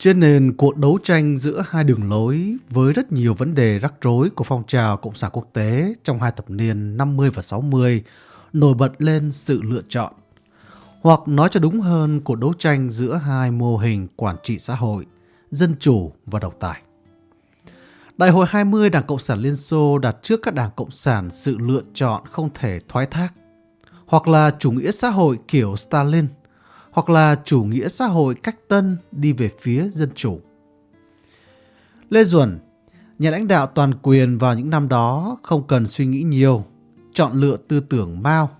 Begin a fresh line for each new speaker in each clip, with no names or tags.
Trên nền cuộc đấu tranh giữa hai đường lối với rất nhiều vấn đề rắc rối của phong trào Cộng sản quốc tế trong hai thập niên 50 và 60 nổi bật lên sự lựa chọn. Hoặc nói cho đúng hơn cuộc đấu tranh giữa hai mô hình quản trị xã hội, dân chủ và độc tài. Đại hội 20 Đảng Cộng sản Liên Xô đặt trước các đảng Cộng sản sự lựa chọn không thể thoái thác. Hoặc là chủ nghĩa xã hội kiểu Stalin – hoặc là chủ nghĩa xã hội cách tân đi về phía dân chủ. Lê Duẩn, nhà lãnh đạo toàn quyền vào những năm đó không cần suy nghĩ nhiều, chọn lựa tư tưởng Mao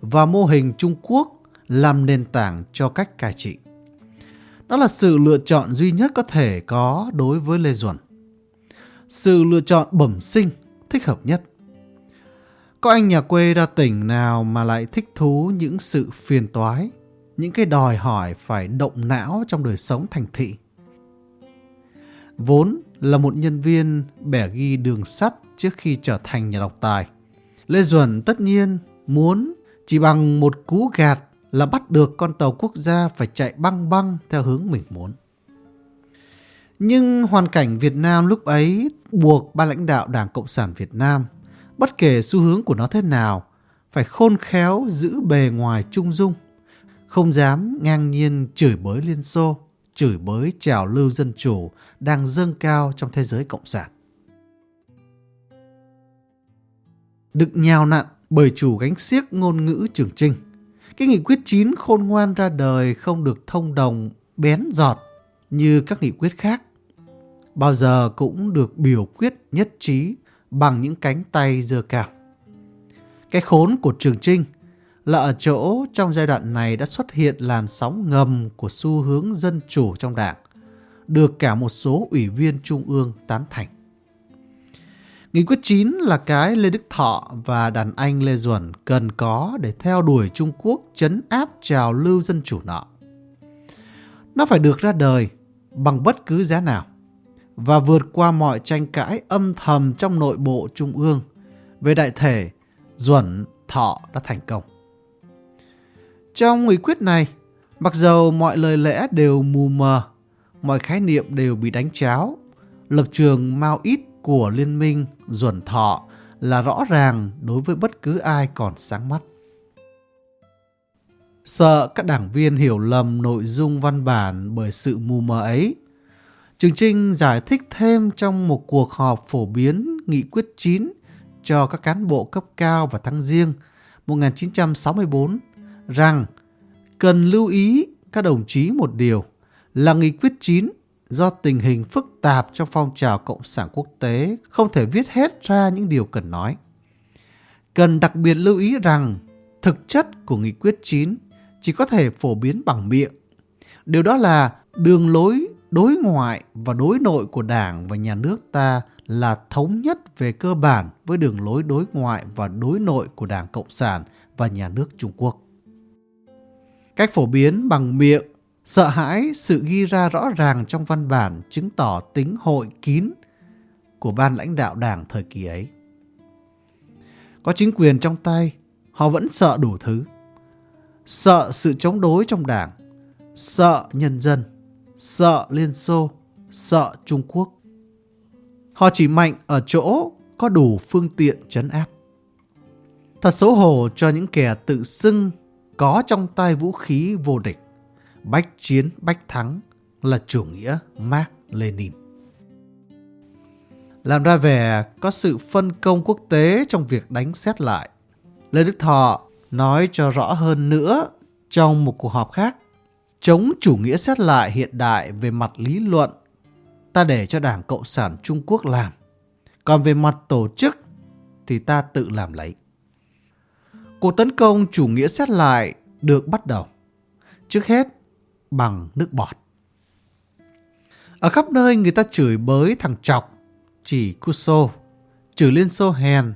và mô hình Trung Quốc làm nền tảng cho cách cai trị. Đó là sự lựa chọn duy nhất có thể có đối với Lê Duẩn. Sự lựa chọn bẩm sinh, thích hợp nhất. Có anh nhà quê ra tỉnh nào mà lại thích thú những sự phiền toái, những cái đòi hỏi phải động não trong đời sống thành thị. Vốn là một nhân viên bẻ ghi đường sắt trước khi trở thành nhà độc tài. Lê Duẩn tất nhiên muốn chỉ bằng một cú gạt là bắt được con tàu quốc gia phải chạy băng băng theo hướng mình muốn. Nhưng hoàn cảnh Việt Nam lúc ấy buộc ba lãnh đạo Đảng Cộng sản Việt Nam, bất kể xu hướng của nó thế nào, phải khôn khéo giữ bề ngoài trung dung không dám ngang nhiên chửi bới Liên Xô, chửi bới trào lưu dân chủ đang dâng cao trong thế giới cộng sản. Được nhào nặn bởi chủ gánh xiếc ngôn ngữ trường trinh, cái nghị quyết 9 khôn ngoan ra đời không được thông đồng bén giọt như các nghị quyết khác. Bao giờ cũng được biểu quyết nhất trí bằng những cánh tay dơ cao. Cái khốn của trường trinh là ở chỗ trong giai đoạn này đã xuất hiện làn sóng ngầm của xu hướng dân chủ trong đảng, được cả một số ủy viên trung ương tán thành. Nghị quyết 9 là cái Lê Đức Thọ và đàn anh Lê Duẩn cần có để theo đuổi Trung Quốc chấn áp trào lưu dân chủ nọ. Nó phải được ra đời bằng bất cứ giá nào và vượt qua mọi tranh cãi âm thầm trong nội bộ Trung ương về đại thể Duẩn Thọ đã thành công. Trong nghị quyết này, mặc dầu mọi lời lẽ đều mù mờ, mọi khái niệm đều bị đánh cháo, lập trường mau ít của liên minh duẩn thọ là rõ ràng đối với bất cứ ai còn sáng mắt. Sợ các đảng viên hiểu lầm nội dung văn bản bởi sự mù mờ ấy, Trường Trinh giải thích thêm trong một cuộc họp phổ biến nghị quyết 9 cho các cán bộ cấp cao vào tháng riêng 1964 rằng cần lưu ý các đồng chí một điều là nghị quyết 9 do tình hình phức tạp trong phong trào cộng sản quốc tế không thể viết hết ra những điều cần nói. Cần đặc biệt lưu ý rằng thực chất của nghị quyết 9 chỉ có thể phổ biến bằng miệng. Điều đó là đường lối đối ngoại và đối nội của Đảng và nhà nước ta là thống nhất về cơ bản với đường lối đối ngoại và đối nội của Đảng Cộng sản và nhà nước Trung Quốc. Cách phổ biến bằng miệng, sợ hãi sự ghi ra rõ ràng trong văn bản chứng tỏ tính hội kín của ban lãnh đạo đảng thời kỳ ấy. Có chính quyền trong tay, họ vẫn sợ đủ thứ. Sợ sự chống đối trong đảng, sợ nhân dân, sợ Liên Xô, sợ Trung Quốc. Họ chỉ mạnh ở chỗ có đủ phương tiện chấn áp. Thật xấu hổ cho những kẻ tự xưng có trong tay vũ khí vô địch, bách chiến bách thắng là chủ nghĩa Mark Lenin. Làm ra vẻ có sự phân công quốc tế trong việc đánh xét lại. Lê Đức Thọ nói cho rõ hơn nữa trong một cuộc họp khác. Chống chủ nghĩa xét lại hiện đại về mặt lý luận, ta để cho Đảng Cộng sản Trung Quốc làm. Còn về mặt tổ chức thì ta tự làm lấy. Cuộc tấn công chủ nghĩa xét lại được bắt đầu. Trước hết, bằng nước bọt. Ở khắp nơi người ta chửi bới thằng Chọc, chỉ Cuso, chửi Liên Xô hèn,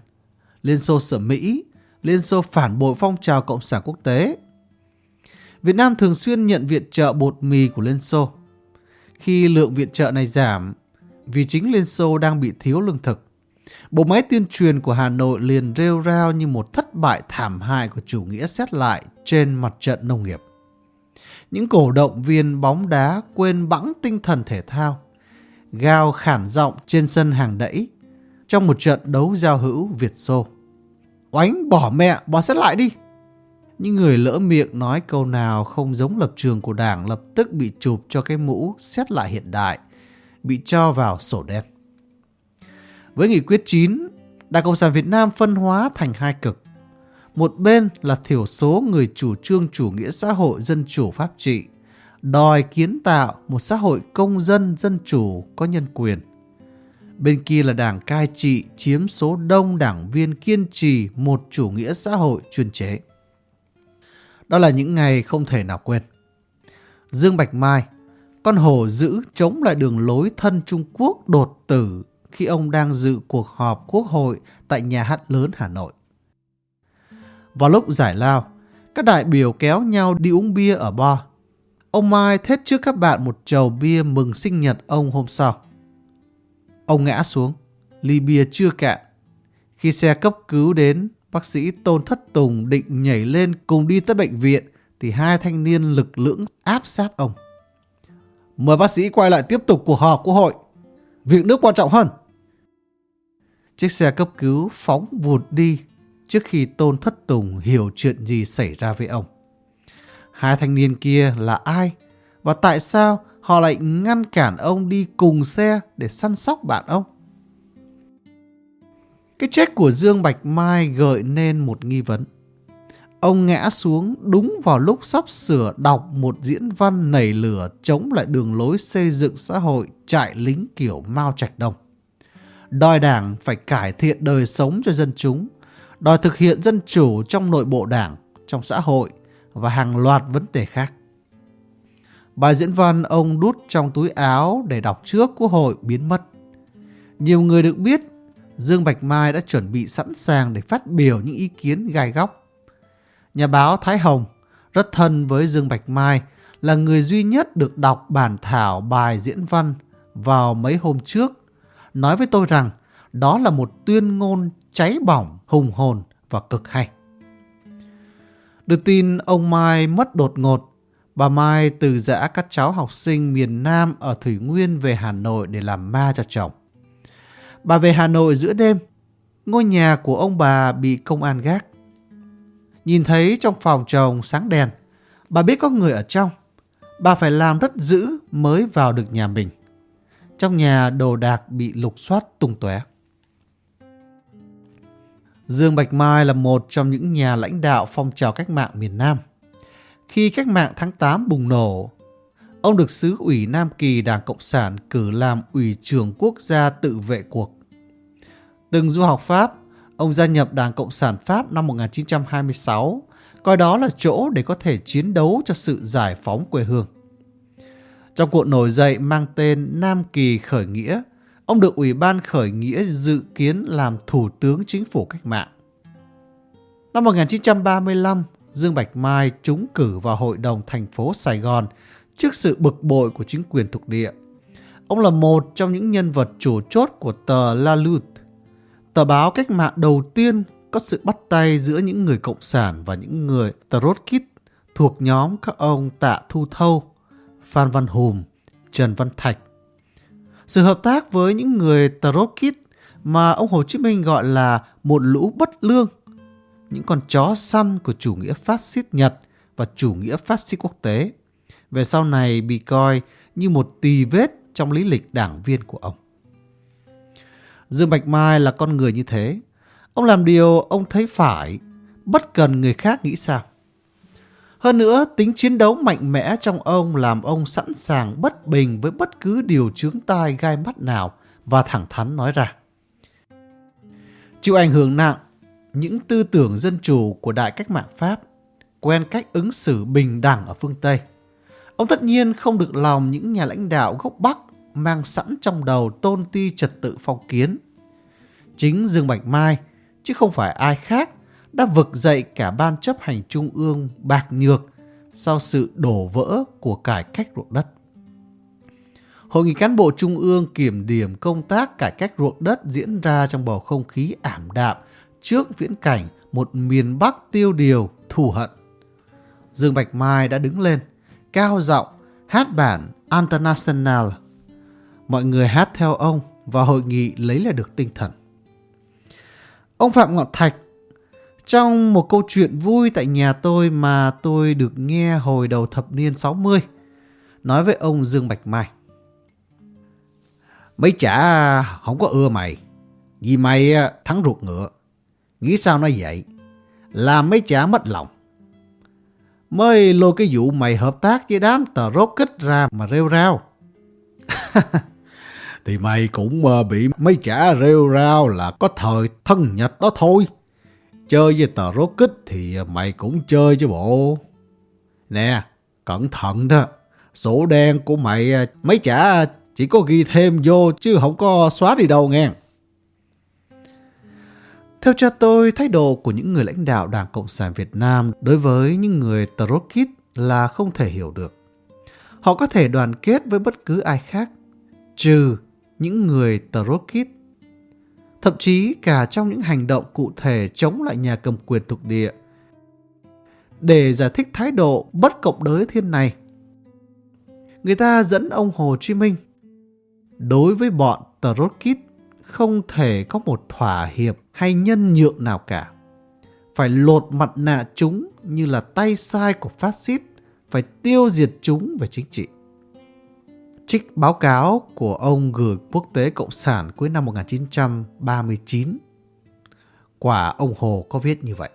Liên Xô sở Mỹ, Liên Xô phản bội phong trào Cộng sản quốc tế. Việt Nam thường xuyên nhận viện trợ bột mì của Liên Xô. Khi lượng viện trợ này giảm, vì chính Liên Xô đang bị thiếu lương thực, Bộ máy tuyên truyền của Hà Nội liền rêu rao như một thất bại thảm hại của chủ nghĩa xét lại trên mặt trận nông nghiệp. những cổ động viên bóng đá quên bẵng tinh thần thể thao, gào khản giọng trên sân hàng đẫy trong một trận đấu giao hữu Việt Xô. Oánh bỏ mẹ, bỏ xét lại đi. Những người lỡ miệng nói câu nào không giống lập trường của đảng lập tức bị chụp cho cái mũ xét lại hiện đại, bị cho vào sổ đen. Với nghị quyết 9, Đảng Cộng sản Việt Nam phân hóa thành hai cực. Một bên là thiểu số người chủ trương chủ nghĩa xã hội dân chủ pháp trị, đòi kiến tạo một xã hội công dân dân chủ có nhân quyền. Bên kia là đảng cai trị chiếm số đông đảng viên kiên trì một chủ nghĩa xã hội chuyên chế. Đó là những ngày không thể nào quên. Dương Bạch Mai, con hổ giữ chống lại đường lối thân Trung Quốc đột tử khi ông đang dự cuộc họp quốc hội tại nhà hát lớn Hà Nội. Vào lúc giải lao, các đại biểu kéo nhau đi uống bia ở bar. Ông Mai thết trước các bạn một chầu bia mừng sinh nhật ông hôm sau. Ông ngã xuống, ly bia chưa cạn. Khi xe cấp cứu đến, bác sĩ Tôn Thất Tùng định nhảy lên cùng đi tới bệnh viện thì hai thanh niên lực lưỡng áp sát ông. Mời bác sĩ quay lại tiếp tục cuộc họp quốc hội. Việc nước quan trọng hơn. Chiếc xe cấp cứu phóng vụt đi trước khi Tôn Thất Tùng hiểu chuyện gì xảy ra với ông. Hai thanh niên kia là ai? Và tại sao họ lại ngăn cản ông đi cùng xe để săn sóc bạn ông? Cái chết của Dương Bạch Mai gợi nên một nghi vấn. Ông ngã xuống đúng vào lúc sắp sửa đọc một diễn văn nảy lửa chống lại đường lối xây dựng xã hội trại lính kiểu Mao Trạch Đông. Đòi đảng phải cải thiện đời sống cho dân chúng, đòi thực hiện dân chủ trong nội bộ đảng, trong xã hội và hàng loạt vấn đề khác. Bài diễn văn ông đút trong túi áo để đọc trước quốc hội biến mất. Nhiều người được biết Dương Bạch Mai đã chuẩn bị sẵn sàng để phát biểu những ý kiến gai góc. Nhà báo Thái Hồng rất thân với Dương Bạch Mai là người duy nhất được đọc bản thảo bài diễn văn vào mấy hôm trước nói với tôi rằng đó là một tuyên ngôn cháy bỏng, hùng hồn và cực hay. Được tin ông Mai mất đột ngột, bà Mai từ giã các cháu học sinh miền Nam ở Thủy Nguyên về Hà Nội để làm ma cho chồng. Bà về Hà Nội giữa đêm, ngôi nhà của ông bà bị công an gác. Nhìn thấy trong phòng chồng sáng đèn, bà biết có người ở trong. Bà phải làm rất dữ mới vào được nhà mình. Trong nhà đồ đạc bị lục soát tung tóe. Dương Bạch Mai là một trong những nhà lãnh đạo phong trào cách mạng miền Nam. Khi cách mạng tháng 8 bùng nổ, ông được xứ ủy Nam Kỳ Đảng Cộng sản cử làm ủy trưởng quốc gia tự vệ cuộc. Từng du học Pháp, ông gia nhập Đảng Cộng sản Pháp năm 1926, coi đó là chỗ để có thể chiến đấu cho sự giải phóng quê hương. Trong cuộc nổi dậy mang tên Nam Kỳ Khởi Nghĩa, ông được Ủy ban Khởi Nghĩa dự kiến làm Thủ tướng Chính phủ Cách mạng. Năm 1935, Dương Bạch Mai trúng cử vào Hội đồng thành phố Sài Gòn trước sự bực bội của chính quyền thuộc địa. Ông là một trong những nhân vật chủ chốt của tờ La Lutte, tờ báo cách mạng đầu tiên có sự bắt tay giữa những người Cộng sản và những người Trotskyt thuộc nhóm các ông Tạ Thu Thâu, Phan Văn Hùm, Trần Văn Thạch. Sự hợp tác với những người Trotskyt mà ông Hồ Chí Minh gọi là một lũ bất lương, những con chó săn của chủ nghĩa phát xít Nhật và chủ nghĩa phát xít quốc tế, về sau này bị coi như một tì vết trong lý lịch đảng viên của ông. Dương Bạch Mai là con người như thế. Ông làm điều ông thấy phải, bất cần người khác nghĩ sao. Hơn nữa, tính chiến đấu mạnh mẽ trong ông làm ông sẵn sàng bất bình với bất cứ điều chướng tai gai mắt nào và thẳng thắn nói ra. Chịu ảnh hưởng nặng, những tư tưởng dân chủ của Đại cách mạng Pháp, quen cách ứng xử bình đẳng ở phương Tây. Ông tất nhiên không được lòng những nhà lãnh đạo gốc Bắc mang sẵn trong đầu tôn ti trật tự phong kiến. Chính Dương Bạch Mai, chứ không phải ai khác, đã vực dậy cả ban chấp hành trung ương bạc nhược sau sự đổ vỡ của cải cách ruộng đất. Hội nghị cán bộ trung ương kiểm điểm công tác cải cách ruộng đất diễn ra trong bầu không khí ảm đạm trước viễn cảnh một miền Bắc tiêu điều, thù hận. Dương Bạch Mai đã đứng lên, cao giọng hát bản International. Mọi người hát theo ông và hội nghị lấy lại được tinh thần. Ông Phạm Ngọc Thạch, trong một câu chuyện vui tại nhà tôi mà tôi được nghe hồi đầu thập niên 60 nói với ông Dương Bạch Mai. Mấy chả không có ưa mày, vì mày à, thắng ruột ngựa. Nghĩ sao nó vậy? Làm mấy chả mất lòng. Mới lôi cái vụ mày hợp tác với đám tờ rốt kích ra mà rêu rao. Thì mày cũng ờ, bị mấy chả rêu rao là có thời thân nhật đó thôi. Chơi với tờ rốt kích thì ờ, mày cũng chơi chứ bộ. Nè, cẩn thận đó. Sổ đen của mày ờ, mấy chả chỉ có ghi thêm vô chứ không có xóa đi đâu nghe. Theo cha tôi, thái độ của những người lãnh đạo Đảng Cộng sản Việt Nam đối với những người Trotskyt là không thể hiểu được. Họ có thể đoàn kết với bất cứ ai khác, trừ những người Tarokit. Thậm chí cả trong những hành động cụ thể chống lại nhà cầm quyền thuộc địa. Để giải thích thái độ bất cộng đới thiên này, người ta dẫn ông Hồ Chí Minh. Đối với bọn Tarokit không thể có một thỏa hiệp hay nhân nhượng nào cả. Phải lột mặt nạ chúng như là tay sai của phát xít, phải tiêu diệt chúng về chính trị. Trích báo cáo của ông gửi quốc tế Cộng sản cuối năm 1939. Quả ông Hồ có viết như vậy.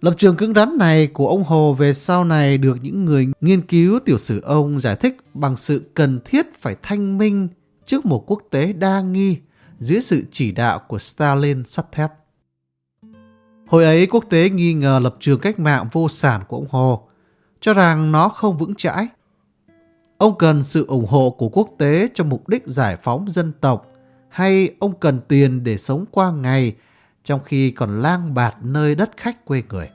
Lập trường cứng rắn này của ông Hồ về sau này được những người nghiên cứu tiểu sử ông giải thích bằng sự cần thiết phải thanh minh trước một quốc tế đa nghi dưới sự chỉ đạo của Stalin sắt thép. Hồi ấy quốc tế nghi ngờ lập trường cách mạng vô sản của ông Hồ, cho rằng nó không vững chãi. Ông cần sự ủng hộ của quốc tế cho mục đích giải phóng dân tộc hay ông cần tiền để sống qua ngày trong khi còn lang bạt nơi đất khách quê người,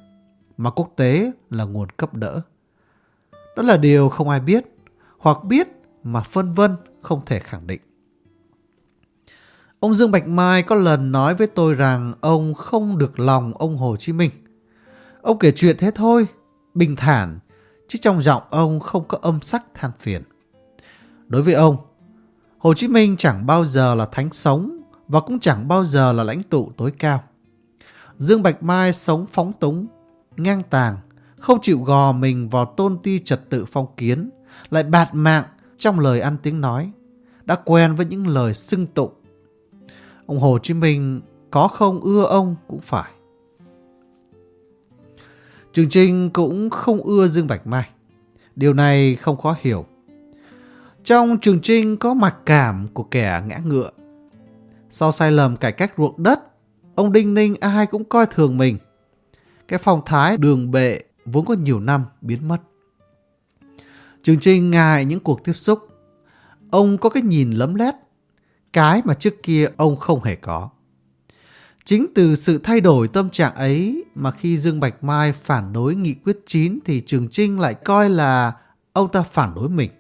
mà quốc tế là nguồn cấp đỡ. Đó là điều không ai biết, hoặc biết mà phân vân không thể khẳng định. Ông Dương Bạch Mai có lần nói với tôi rằng ông không được lòng ông Hồ Chí Minh. Ông kể chuyện thế thôi, bình thản, chứ trong giọng ông không có âm sắc than phiền. Đối với ông, Hồ Chí Minh chẳng bao giờ là thánh sống và cũng chẳng bao giờ là lãnh tụ tối cao. Dương Bạch Mai sống phóng túng, ngang tàng, không chịu gò mình vào tôn ti trật tự phong kiến, lại bạt mạng trong lời ăn tiếng nói, đã quen với những lời xưng tụng Ông Hồ Chí Minh có không ưa ông cũng phải. Trường Trinh cũng không ưa Dương Bạch Mai. Điều này không khó hiểu. Trong Trường Trinh có mặc cảm của kẻ ngã ngựa. Sau sai lầm cải cách ruộng đất, ông Đinh Ninh ai cũng coi thường mình. Cái phong thái đường bệ vốn có nhiều năm biến mất. Trường Trinh ngại những cuộc tiếp xúc. Ông có cái nhìn lấm lét cái mà trước kia ông không hề có. Chính từ sự thay đổi tâm trạng ấy mà khi Dương Bạch Mai phản đối nghị quyết 9 thì Trường Trinh lại coi là ông ta phản đối mình.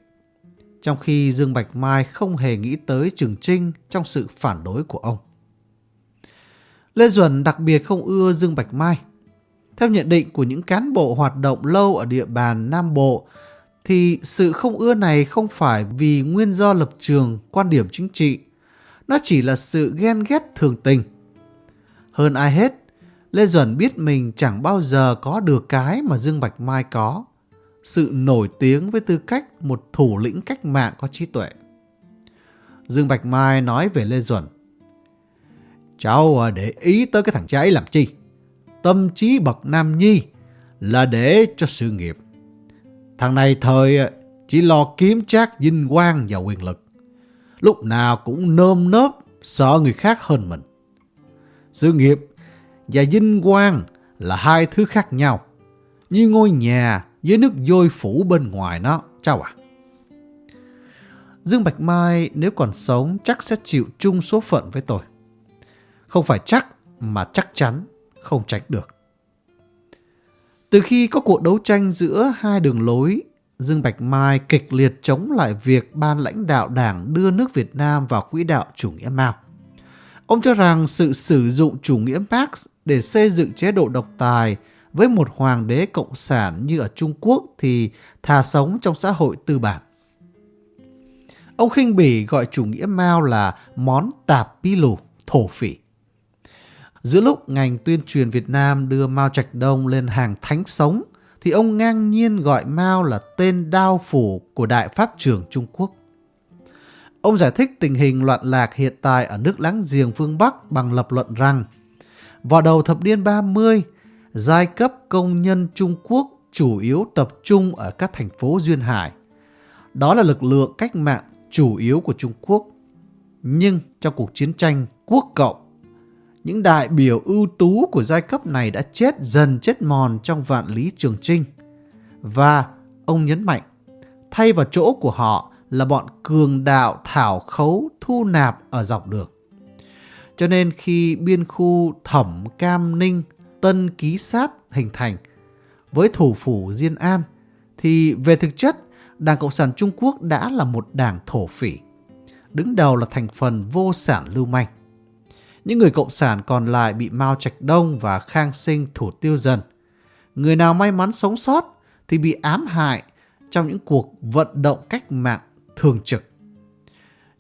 Trong khi Dương Bạch Mai không hề nghĩ tới Trường Trinh trong sự phản đối của ông. Lê Duẩn đặc biệt không ưa Dương Bạch Mai. Theo nhận định của những cán bộ hoạt động lâu ở địa bàn Nam Bộ, thì sự không ưa này không phải vì nguyên do lập trường, quan điểm chính trị, nó chỉ là sự ghen ghét thường tình. Hơn ai hết, Lê Duẩn biết mình chẳng bao giờ có được cái mà Dương Bạch Mai có. Sự nổi tiếng với tư cách một thủ lĩnh cách mạng có trí tuệ. Dương Bạch Mai nói về Lê Duẩn. Cháu à, để ý tới cái thằng trai làm chi? Tâm trí bậc nam nhi là để cho sự nghiệp. Thằng này thời à, chỉ lo kiếm trác vinh quang và quyền lực lúc nào cũng nơm nớp sợ người khác hơn mình. Sự nghiệp và vinh quang là hai thứ khác nhau, như ngôi nhà với nước vôi phủ bên ngoài nó, cháu à. Dương Bạch Mai nếu còn sống chắc sẽ chịu chung số phận với tôi. Không phải chắc mà chắc chắn không tránh được. Từ khi có cuộc đấu tranh giữa hai đường lối Dương Bạch Mai kịch liệt chống lại việc ban lãnh đạo đảng đưa nước Việt Nam vào quỹ đạo chủ nghĩa Mao. Ông cho rằng sự sử dụng chủ nghĩa Marx để xây dựng chế độ độc tài với một hoàng đế cộng sản như ở Trung Quốc thì thà sống trong xã hội tư bản. Ông khinh bỉ gọi chủ nghĩa Mao là món tạp pi lù, thổ phỉ. Giữa lúc ngành tuyên truyền Việt Nam đưa Mao Trạch Đông lên hàng thánh sống, thì ông ngang nhiên gọi Mao là tên đao phủ của Đại Pháp trưởng Trung Quốc. Ông giải thích tình hình loạn lạc hiện tại ở nước láng giềng phương Bắc bằng lập luận rằng vào đầu thập niên 30, giai cấp công nhân Trung Quốc chủ yếu tập trung ở các thành phố Duyên Hải. Đó là lực lượng cách mạng chủ yếu của Trung Quốc. Nhưng trong cuộc chiến tranh quốc cộng, những đại biểu ưu tú của giai cấp này đã chết dần chết mòn trong vạn lý trường trinh. Và ông nhấn mạnh, thay vào chỗ của họ là bọn cường đạo thảo khấu thu nạp ở dọc đường. Cho nên khi biên khu Thẩm Cam Ninh, Tân Ký Sát hình thành với thủ phủ Diên An, thì về thực chất Đảng Cộng sản Trung Quốc đã là một đảng thổ phỉ. Đứng đầu là thành phần vô sản lưu manh. Những người Cộng sản còn lại bị Mao Trạch Đông và Khang Sinh thủ tiêu dần. Người nào may mắn sống sót thì bị ám hại trong những cuộc vận động cách mạng thường trực.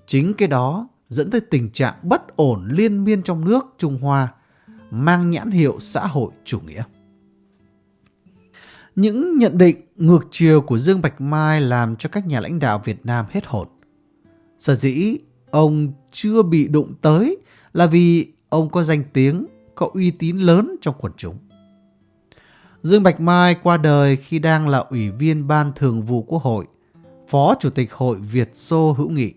Chính cái đó dẫn tới tình trạng bất ổn liên miên trong nước Trung Hoa mang nhãn hiệu xã hội chủ nghĩa. Những nhận định ngược chiều của Dương Bạch Mai làm cho các nhà lãnh đạo Việt Nam hết hồn. Sở dĩ ông chưa bị đụng tới là vì ông có danh tiếng, có uy tín lớn trong quần chúng. Dương Bạch Mai qua đời khi đang là ủy viên Ban Thường vụ Quốc hội, Phó Chủ tịch Hội Việt Xô Hữu Nghị.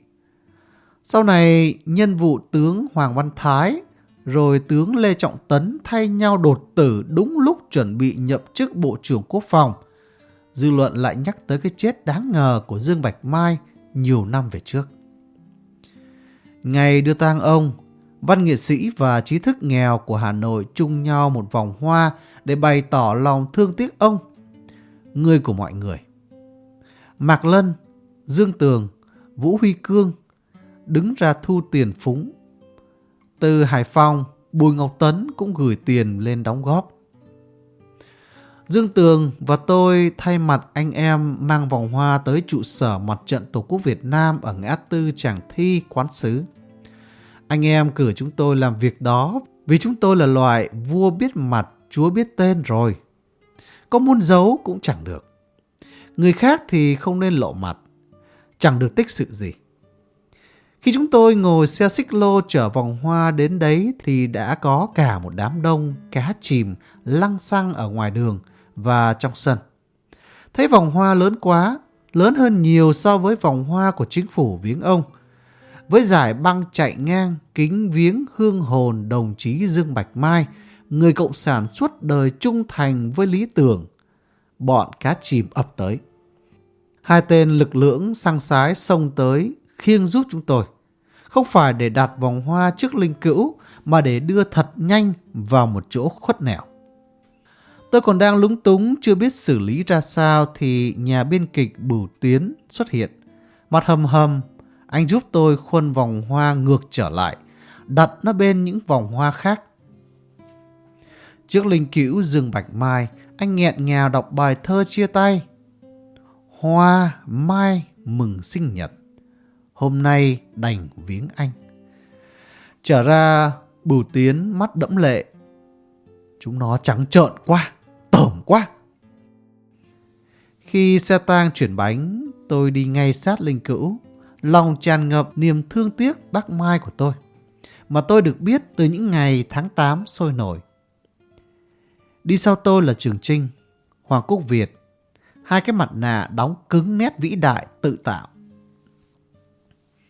Sau này, nhân vụ tướng Hoàng Văn Thái rồi tướng Lê Trọng Tấn thay nhau đột tử đúng lúc chuẩn bị nhậm chức Bộ trưởng Quốc phòng. Dư luận lại nhắc tới cái chết đáng ngờ của Dương Bạch Mai nhiều năm về trước. Ngày đưa tang ông, văn nghệ sĩ và trí thức nghèo của Hà Nội chung nhau một vòng hoa để bày tỏ lòng thương tiếc ông, người của mọi người. Mạc Lân, Dương Tường, Vũ Huy Cương đứng ra thu tiền phúng từ Hải Phòng, Bùi Ngọc Tấn cũng gửi tiền lên đóng góp. Dương Tường và tôi thay mặt anh em mang vòng hoa tới trụ sở mặt trận Tổ quốc Việt Nam ở ngã tư Tràng Thi, Quán Sứ. Anh em cử chúng tôi làm việc đó vì chúng tôi là loại vua biết mặt, chúa biết tên rồi. Có muốn giấu cũng chẳng được. Người khác thì không nên lộ mặt, chẳng được tích sự gì. Khi chúng tôi ngồi xe xích lô chở vòng hoa đến đấy thì đã có cả một đám đông cá chìm lăng xăng ở ngoài đường và trong sân. Thấy vòng hoa lớn quá, lớn hơn nhiều so với vòng hoa của chính phủ viếng ông. Với giải băng chạy ngang kính viếng hương hồn đồng chí Dương Bạch Mai, người cộng sản suốt đời trung thành với lý tưởng, bọn cá chìm ập tới. Hai tên lực lưỡng sang sái xông tới khiêng giúp chúng tôi. Không phải để đặt vòng hoa trước linh cữu mà để đưa thật nhanh vào một chỗ khuất nẻo. Tôi còn đang lúng túng chưa biết xử lý ra sao thì nhà biên kịch Bửu Tiến xuất hiện. Mặt hầm hầm, anh giúp tôi khuân vòng hoa ngược trở lại, đặt nó bên những vòng hoa khác. Trước linh cữu Dương Bạch Mai, anh nghẹn ngào đọc bài thơ chia tay. Hoa mai mừng sinh nhật hôm nay đành viếng anh. Trở ra bửu tiến mắt đẫm lệ. Chúng nó trắng trợn quá, tởm quá. Khi xe tang chuyển bánh, tôi đi ngay sát linh cữu. Lòng tràn ngập niềm thương tiếc bác Mai của tôi. Mà tôi được biết từ những ngày tháng 8 sôi nổi. Đi sau tôi là Trường Trinh, Hoàng Quốc Việt. Hai cái mặt nạ đóng cứng nét vĩ đại tự tạo.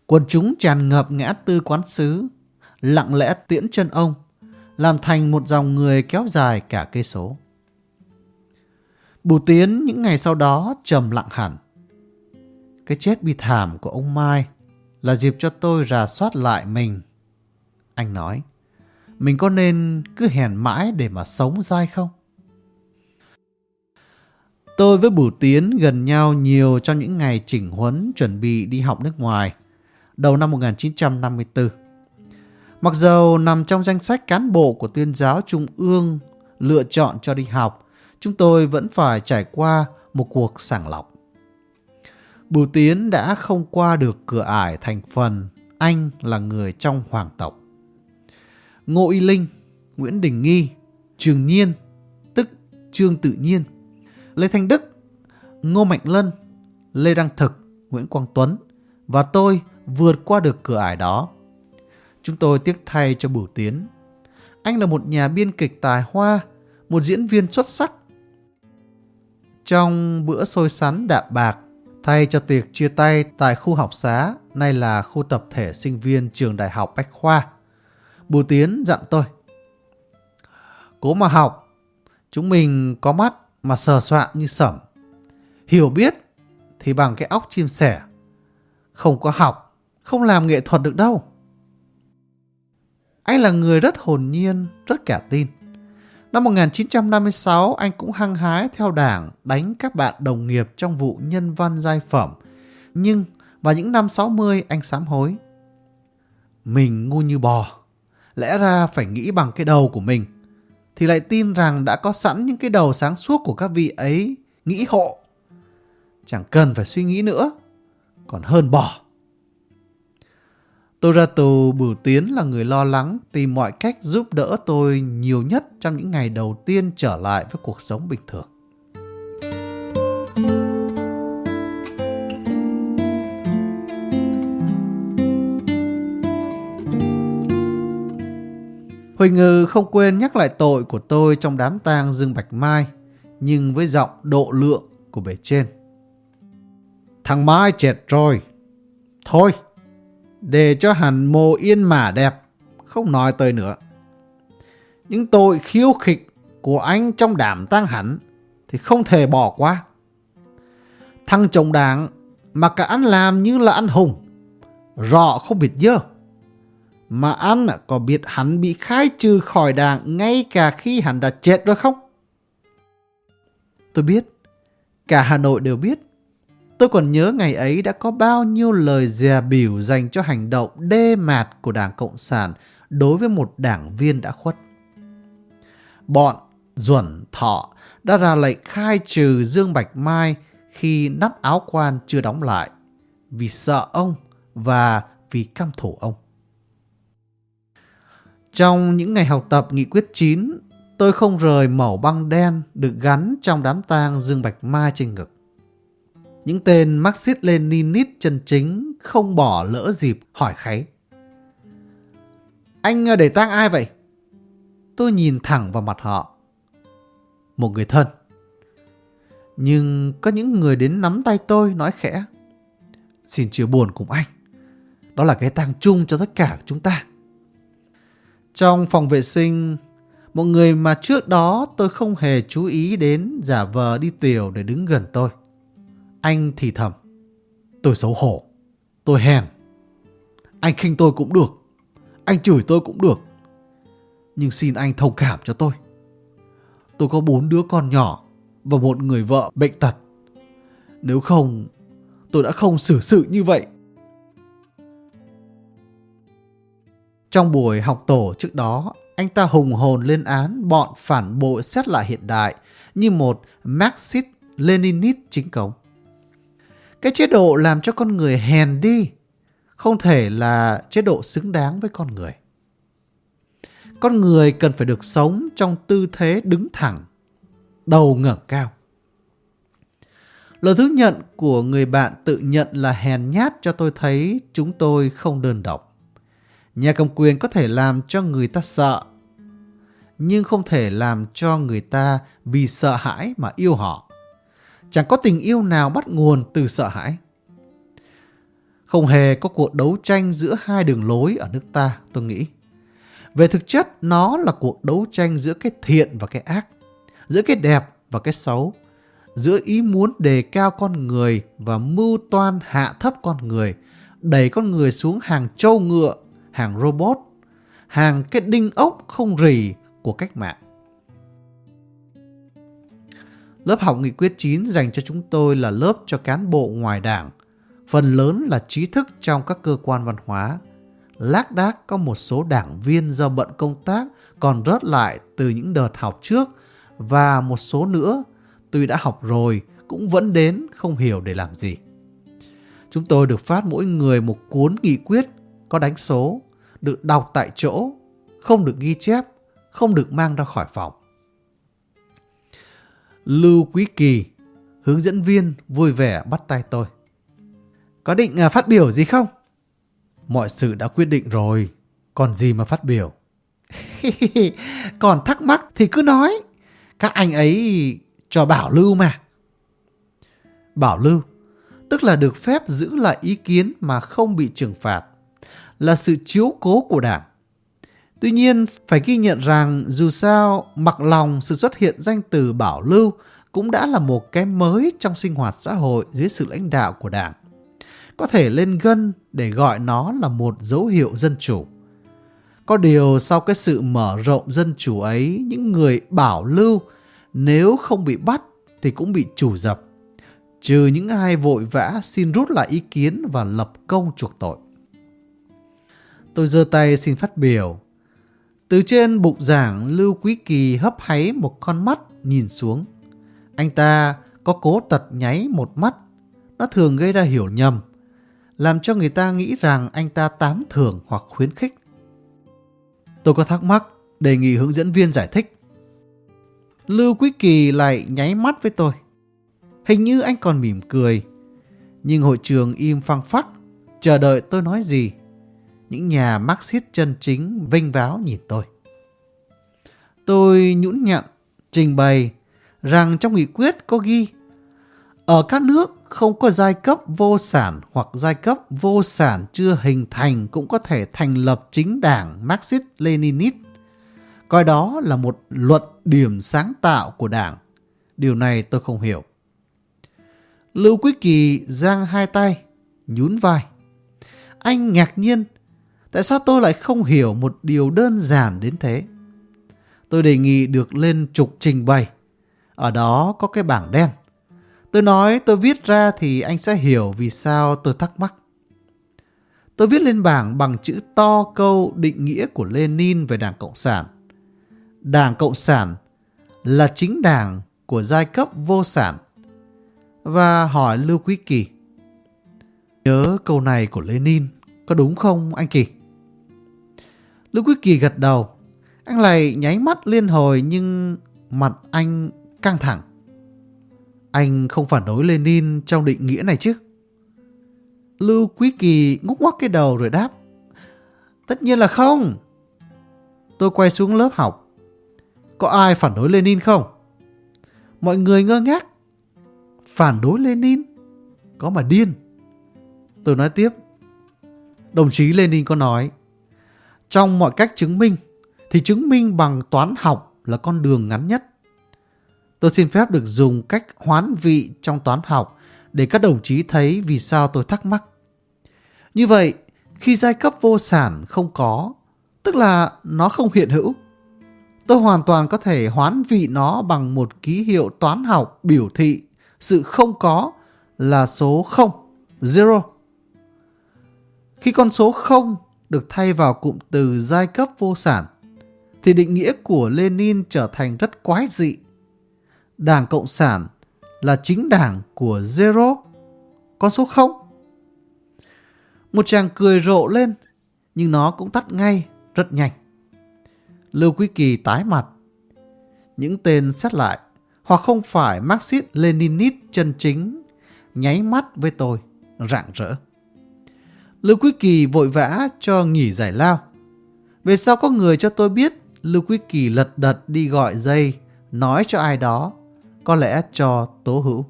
Quần chúng tràn ngập ngã tư quán xứ, lặng lẽ tiễn chân ông, làm thành một dòng người kéo dài cả cây số. Bù Tiến những ngày sau đó trầm lặng hẳn. Cái chết bi thảm của ông Mai là dịp cho tôi rà soát lại mình. Anh nói, mình có nên cứ hèn mãi để mà sống dai không? Tôi với Bửu Tiến gần nhau nhiều trong những ngày chỉnh huấn chuẩn bị đi học nước ngoài đầu năm 1954. Mặc dầu nằm trong danh sách cán bộ của tuyên giáo trung ương lựa chọn cho đi học, chúng tôi vẫn phải trải qua một cuộc sàng lọc. Bùi Tiến đã không qua được cửa ải thành phần anh là người trong hoàng tộc. Ngô Y Linh, Nguyễn Đình Nghi, Trường Nhiên, tức Trương Tự Nhiên, Lê Thanh Đức, Ngô Mạnh Lân, Lê Đăng Thực, Nguyễn Quang Tuấn và tôi vượt qua được cửa ải đó. Chúng tôi tiếc thay cho Bửu Tiến. Anh là một nhà biên kịch tài hoa, một diễn viên xuất sắc. Trong bữa sôi sắn đạm bạc, thay cho tiệc chia tay tại khu học xá, nay là khu tập thể sinh viên trường đại học Bách Khoa, Bùi Tiến dặn tôi. Cố mà học, chúng mình có mắt mà sờ soạn như sẩm. Hiểu biết thì bằng cái óc chim sẻ. Không có học, không làm nghệ thuật được đâu. Anh là người rất hồn nhiên, rất cả tin. Năm 1956, anh cũng hăng hái theo đảng đánh các bạn đồng nghiệp trong vụ nhân văn giai phẩm. Nhưng vào những năm 60, anh sám hối. Mình ngu như bò. Lẽ ra phải nghĩ bằng cái đầu của mình. Thì lại tin rằng đã có sẵn những cái đầu sáng suốt của các vị ấy nghĩ hộ. Chẳng cần phải suy nghĩ nữa. Còn hơn bỏ. Tôi ra tù Bửu Tiến là người lo lắng tìm mọi cách giúp đỡ tôi nhiều nhất trong những ngày đầu tiên trở lại với cuộc sống bình thường. Huỳnh Ngư không quên nhắc lại tội của tôi trong đám tang Dương Bạch Mai, nhưng với giọng độ lượng của bề trên. Thằng Mai chết rồi. Thôi, để cho hẳn mồ yên mà đẹp, không nói tới nữa. Những tội khiêu khích của anh trong đảm tang hẳn thì không thể bỏ qua. Thằng chồng đảng mà cả anh làm như là anh hùng, rõ không biết dơ. Mà anh có biết hắn bị khai trừ khỏi đảng ngay cả khi hắn đã chết rồi không? Tôi biết, cả Hà Nội đều biết. Tôi còn nhớ ngày ấy đã có bao nhiêu lời dè biểu dành cho hành động đê mạt của Đảng Cộng sản đối với một đảng viên đã khuất. Bọn Duẩn Thọ đã ra lệnh khai trừ Dương Bạch Mai khi nắp áo quan chưa đóng lại vì sợ ông và vì căm thủ ông. Trong những ngày học tập nghị quyết 9, tôi không rời mẩu băng đen được gắn trong đám tang Dương Bạch Mai trên ngực. Những tên Marxist Leninist chân chính không bỏ lỡ dịp hỏi kháy. Anh à, để tang ai vậy? Tôi nhìn thẳng vào mặt họ. Một người thân. Nhưng có những người đến nắm tay tôi nói khẽ. Xin chia buồn cùng anh. Đó là cái tang chung cho tất cả chúng ta. Trong phòng vệ sinh, một người mà trước đó tôi không hề chú ý đến giả vờ đi tiểu để đứng gần tôi. Anh thì thầm. Tôi xấu hổ. Tôi hèn. Anh khinh tôi cũng được. Anh chửi tôi cũng được. Nhưng xin anh thông cảm cho tôi. Tôi có bốn đứa con nhỏ và một người vợ bệnh tật. Nếu không, tôi đã không xử sự như vậy. Trong buổi học tổ trước đó, anh ta hùng hồn lên án bọn phản bội xét lại hiện đại như một Marxist Leninist chính cống. Cái chế độ làm cho con người hèn đi, không thể là chế độ xứng đáng với con người. Con người cần phải được sống trong tư thế đứng thẳng, đầu ngẩng cao. Lời thứ nhận của người bạn tự nhận là hèn nhát cho tôi thấy chúng tôi không đơn độc. Nhà cầm quyền có thể làm cho người ta sợ, nhưng không thể làm cho người ta vì sợ hãi mà yêu họ. Chẳng có tình yêu nào bắt nguồn từ sợ hãi. Không hề có cuộc đấu tranh giữa hai đường lối ở nước ta, tôi nghĩ. Về thực chất, nó là cuộc đấu tranh giữa cái thiện và cái ác, giữa cái đẹp và cái xấu, giữa ý muốn đề cao con người và mưu toan hạ thấp con người, đẩy con người xuống hàng trâu ngựa hàng robot, hàng cái đinh ốc không rì của cách mạng. Lớp học nghị quyết 9 dành cho chúng tôi là lớp cho cán bộ ngoài đảng, phần lớn là trí thức trong các cơ quan văn hóa. Lác đác có một số đảng viên do bận công tác còn rớt lại từ những đợt học trước và một số nữa tuy đã học rồi cũng vẫn đến không hiểu để làm gì. Chúng tôi được phát mỗi người một cuốn nghị quyết có đánh số, được đọc tại chỗ, không được ghi chép, không được mang ra khỏi phòng. Lưu Quý Kỳ, hướng dẫn viên vui vẻ bắt tay tôi. Có định à, phát biểu gì không? Mọi sự đã quyết định rồi, còn gì mà phát biểu? còn thắc mắc thì cứ nói. Các anh ấy cho bảo lưu mà. Bảo lưu, tức là được phép giữ lại ý kiến mà không bị trừng phạt, là sự chiếu cố của đảng. Tuy nhiên, phải ghi nhận rằng dù sao, mặc lòng sự xuất hiện danh từ bảo lưu cũng đã là một cái mới trong sinh hoạt xã hội dưới sự lãnh đạo của đảng. Có thể lên gân để gọi nó là một dấu hiệu dân chủ. Có điều sau cái sự mở rộng dân chủ ấy, những người bảo lưu nếu không bị bắt thì cũng bị chủ dập, trừ những ai vội vã xin rút lại ý kiến và lập công chuộc tội. Tôi giơ tay xin phát biểu. Từ trên bục giảng, Lưu Quý Kỳ hấp háy một con mắt nhìn xuống. Anh ta có cố tật nháy một mắt, nó thường gây ra hiểu nhầm, làm cho người ta nghĩ rằng anh ta tán thưởng hoặc khuyến khích. Tôi có thắc mắc, đề nghị hướng dẫn viên giải thích. Lưu Quý Kỳ lại nháy mắt với tôi. Hình như anh còn mỉm cười. Nhưng hội trường im phăng phắc, chờ đợi tôi nói gì. Những nhà Marxist chân chính vinh váo nhìn tôi. Tôi nhũn nhặn, trình bày rằng trong nghị quyết có ghi ở các nước không có giai cấp vô sản hoặc giai cấp vô sản chưa hình thành cũng có thể thành lập chính đảng Marxist-Leninist. Coi đó là một luận điểm sáng tạo của đảng. Điều này tôi không hiểu. Lưu Quý Kỳ giang hai tay, nhún vai. Anh ngạc nhiên, tại sao tôi lại không hiểu một điều đơn giản đến thế? Tôi đề nghị được lên trục trình bày. Ở đó có cái bảng đen. Tôi nói tôi viết ra thì anh sẽ hiểu vì sao tôi thắc mắc. Tôi viết lên bảng bằng chữ to câu định nghĩa của Lenin về Đảng Cộng sản. Đảng Cộng sản là chính đảng của giai cấp vô sản. Và hỏi Lưu Quý Kỳ. Nhớ câu này của Lenin, có đúng không anh Kỳ? Lưu Quý Kỳ gật đầu. Anh lại nháy mắt liên hồi nhưng mặt anh căng thẳng. Anh không phản đối Lenin trong định nghĩa này chứ? Lưu Quý Kỳ ngúc ngoắc cái đầu rồi đáp. Tất nhiên là không. Tôi quay xuống lớp học. Có ai phản đối Lenin không? Mọi người ngơ ngác. Phản đối Lenin? Có mà điên. Tôi nói tiếp. Đồng chí Lenin có nói, trong mọi cách chứng minh, thì chứng minh bằng toán học là con đường ngắn nhất. Tôi xin phép được dùng cách hoán vị trong toán học để các đồng chí thấy vì sao tôi thắc mắc. Như vậy, khi giai cấp vô sản không có, tức là nó không hiện hữu, tôi hoàn toàn có thể hoán vị nó bằng một ký hiệu toán học biểu thị sự không có là số 0, zero. Khi con số 0 được thay vào cụm từ giai cấp vô sản, thì định nghĩa của Lenin trở thành rất quái dị. Đảng Cộng sản là chính đảng của zero, con số 0. Một chàng cười rộ lên, nhưng nó cũng tắt ngay, rất nhanh. Lưu Quý Kỳ tái mặt. Những tên xét lại, hoặc không phải Marxist Leninist chân chính, nháy mắt với tôi, rạng rỡ. Lưu Quý Kỳ vội vã cho nghỉ giải lao. Về sau có người cho tôi biết Lưu Quý Kỳ lật đật đi gọi dây, nói cho ai đó, có lẽ cho Tố Hữu.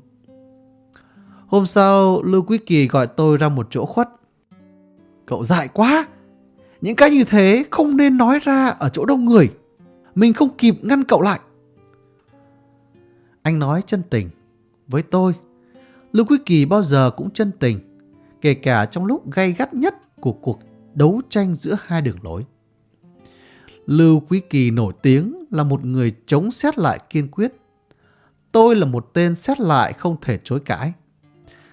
Hôm sau, Lưu Quý Kỳ gọi tôi ra một chỗ khuất. Cậu dại quá! Những cái như thế không nên nói ra ở chỗ đông người. Mình không kịp ngăn cậu lại. Anh nói chân tình. Với tôi, Lưu Quý Kỳ bao giờ cũng chân tình, kể cả trong lúc gay gắt nhất của cuộc đấu tranh giữa hai đường lối. Lưu Quý Kỳ nổi tiếng là một người chống xét lại kiên quyết. Tôi là một tên xét lại không thể chối cãi.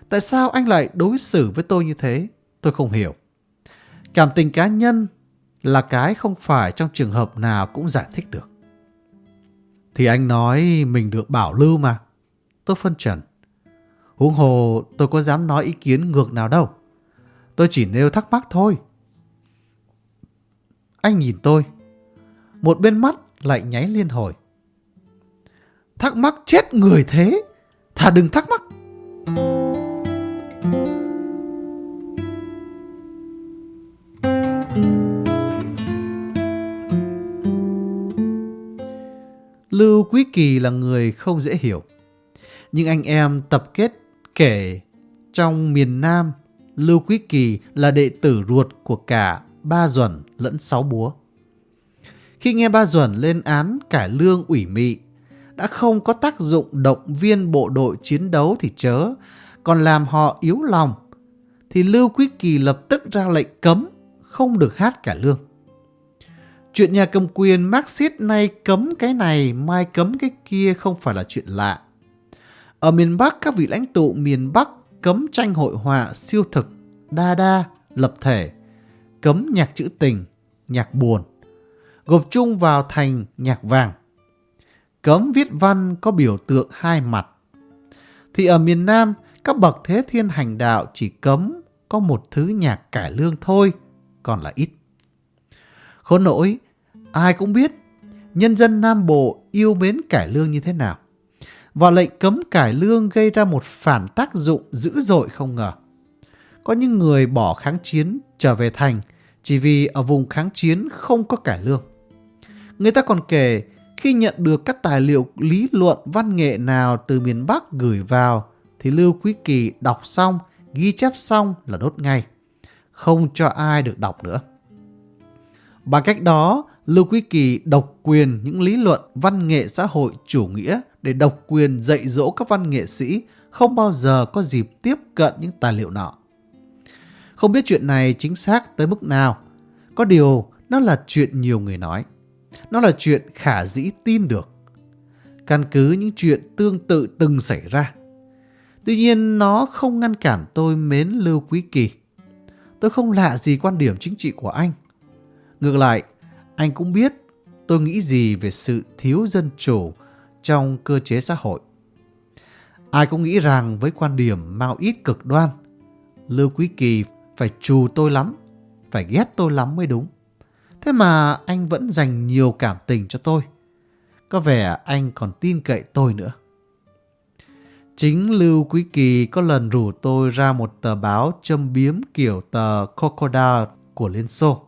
Tại sao anh lại đối xử với tôi như thế? Tôi không hiểu. Cảm tình cá nhân là cái không phải trong trường hợp nào cũng giải thích được. Thì anh nói mình được bảo lưu mà. Tôi phân trần. Huống hồ tôi có dám nói ý kiến ngược nào đâu. Tôi chỉ nêu thắc mắc thôi. Anh nhìn tôi. Một bên mắt lại nháy liên hồi. Thắc mắc chết người thế. Thà đừng thắc mắc. Lưu Quý Kỳ là người không dễ hiểu. Nhưng anh em tập kết kể trong miền Nam, Lưu Quý Kỳ là đệ tử ruột của cả Ba Duẩn lẫn Sáu Búa. Khi nghe Ba Duẩn lên án cải lương ủy mị, đã không có tác dụng động viên bộ đội chiến đấu thì chớ, còn làm họ yếu lòng, thì Lưu Quý Kỳ lập tức ra lệnh cấm, không được hát cải lương. Chuyện nhà cầm quyền Marxist nay cấm cái này, mai cấm cái kia không phải là chuyện lạ. Ở miền Bắc, các vị lãnh tụ miền Bắc cấm tranh hội họa siêu thực, đa đa, lập thể, cấm nhạc trữ tình, nhạc buồn, gộp chung vào thành nhạc vàng. Cấm viết văn có biểu tượng hai mặt. Thì ở miền Nam, các bậc thế thiên hành đạo chỉ cấm có một thứ nhạc cải lương thôi, còn là ít. Khốn nỗi, ai cũng biết nhân dân Nam Bộ yêu mến cải lương như thế nào. Và lệnh cấm cải lương gây ra một phản tác dụng dữ dội không ngờ. Có những người bỏ kháng chiến trở về thành chỉ vì ở vùng kháng chiến không có cải lương. Người ta còn kể khi nhận được các tài liệu lý luận văn nghệ nào từ miền Bắc gửi vào thì Lưu Quý Kỳ đọc xong, ghi chép xong là đốt ngay. Không cho ai được đọc nữa. Bằng cách đó, Lưu Quý Kỳ độc quyền những lý luận văn nghệ xã hội chủ nghĩa để độc quyền dạy dỗ các văn nghệ sĩ không bao giờ có dịp tiếp cận những tài liệu nọ. Không biết chuyện này chính xác tới mức nào. Có điều, nó là chuyện nhiều người nói. Nó là chuyện khả dĩ tin được. Căn cứ những chuyện tương tự từng xảy ra. Tuy nhiên, nó không ngăn cản tôi mến Lưu Quý Kỳ. Tôi không lạ gì quan điểm chính trị của anh. Ngược lại, anh cũng biết tôi nghĩ gì về sự thiếu dân chủ trong cơ chế xã hội. Ai cũng nghĩ rằng với quan điểm mau ít cực đoan, Lưu Quý Kỳ phải trù tôi lắm, phải ghét tôi lắm mới đúng. Thế mà anh vẫn dành nhiều cảm tình cho tôi. Có vẻ anh còn tin cậy tôi nữa. Chính Lưu Quý Kỳ có lần rủ tôi ra một tờ báo châm biếm kiểu tờ Crocodile của Liên Xô.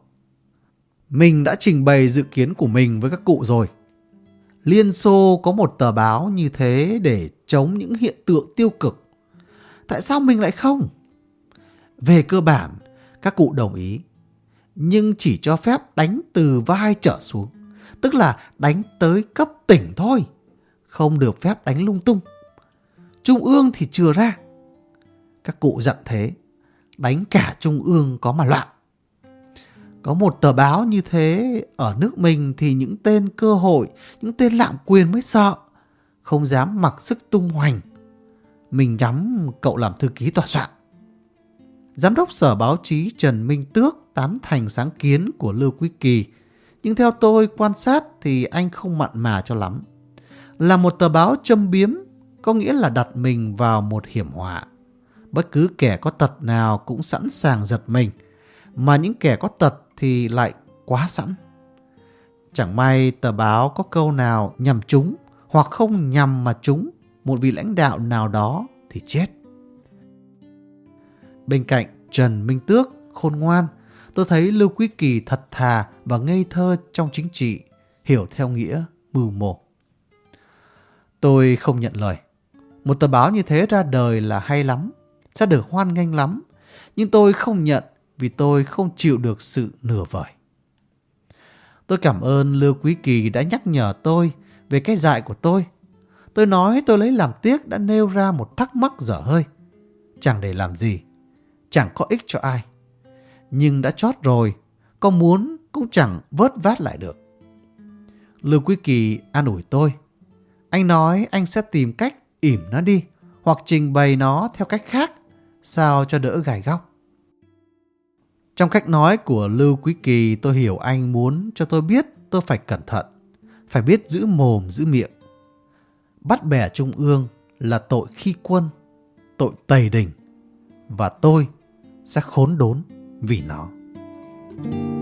Mình đã trình bày dự kiến của mình với các cụ rồi. Liên Xô có một tờ báo như thế để chống những hiện tượng tiêu cực. Tại sao mình lại không? Về cơ bản, các cụ đồng ý. Nhưng chỉ cho phép đánh từ vai trở xuống. Tức là đánh tới cấp tỉnh thôi. Không được phép đánh lung tung. Trung ương thì chừa ra. Các cụ dặn thế. Đánh cả trung ương có mà loạn. Có một tờ báo như thế ở nước mình thì những tên cơ hội, những tên lạm quyền mới sợ. Không dám mặc sức tung hoành. Mình nhắm cậu làm thư ký tòa soạn. Giám đốc sở báo chí Trần Minh Tước tán thành sáng kiến của Lưu Quý Kỳ. Nhưng theo tôi quan sát thì anh không mặn mà cho lắm. Là một tờ báo châm biếm có nghĩa là đặt mình vào một hiểm họa. Bất cứ kẻ có tật nào cũng sẵn sàng giật mình. Mà những kẻ có tật thì lại quá sẵn. Chẳng may tờ báo có câu nào nhằm chúng hoặc không nhằm mà chúng một vị lãnh đạo nào đó thì chết. Bên cạnh Trần Minh Tước, khôn ngoan, tôi thấy Lưu Quý Kỳ thật thà và ngây thơ trong chính trị, hiểu theo nghĩa mưu mô. Tôi không nhận lời. Một tờ báo như thế ra đời là hay lắm, sẽ được hoan nghênh lắm. Nhưng tôi không nhận vì tôi không chịu được sự nửa vời. Tôi cảm ơn Lưu Quý Kỳ đã nhắc nhở tôi về cái dại của tôi. Tôi nói tôi lấy làm tiếc đã nêu ra một thắc mắc dở hơi. Chẳng để làm gì, chẳng có ích cho ai. Nhưng đã chót rồi, có muốn cũng chẳng vớt vát lại được. Lưu Quý Kỳ an ủi tôi. Anh nói anh sẽ tìm cách ỉm nó đi hoặc trình bày nó theo cách khác sao cho đỡ gài góc. Trong cách nói của Lưu Quý Kỳ tôi hiểu anh muốn cho tôi biết tôi phải cẩn thận, phải biết giữ mồm giữ miệng. Bắt bẻ trung ương là tội khi quân, tội tầy đình và tôi sẽ khốn đốn vì nó. Thank you.